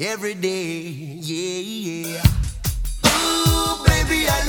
every day. Yeah, yeah. Ooh, baby, I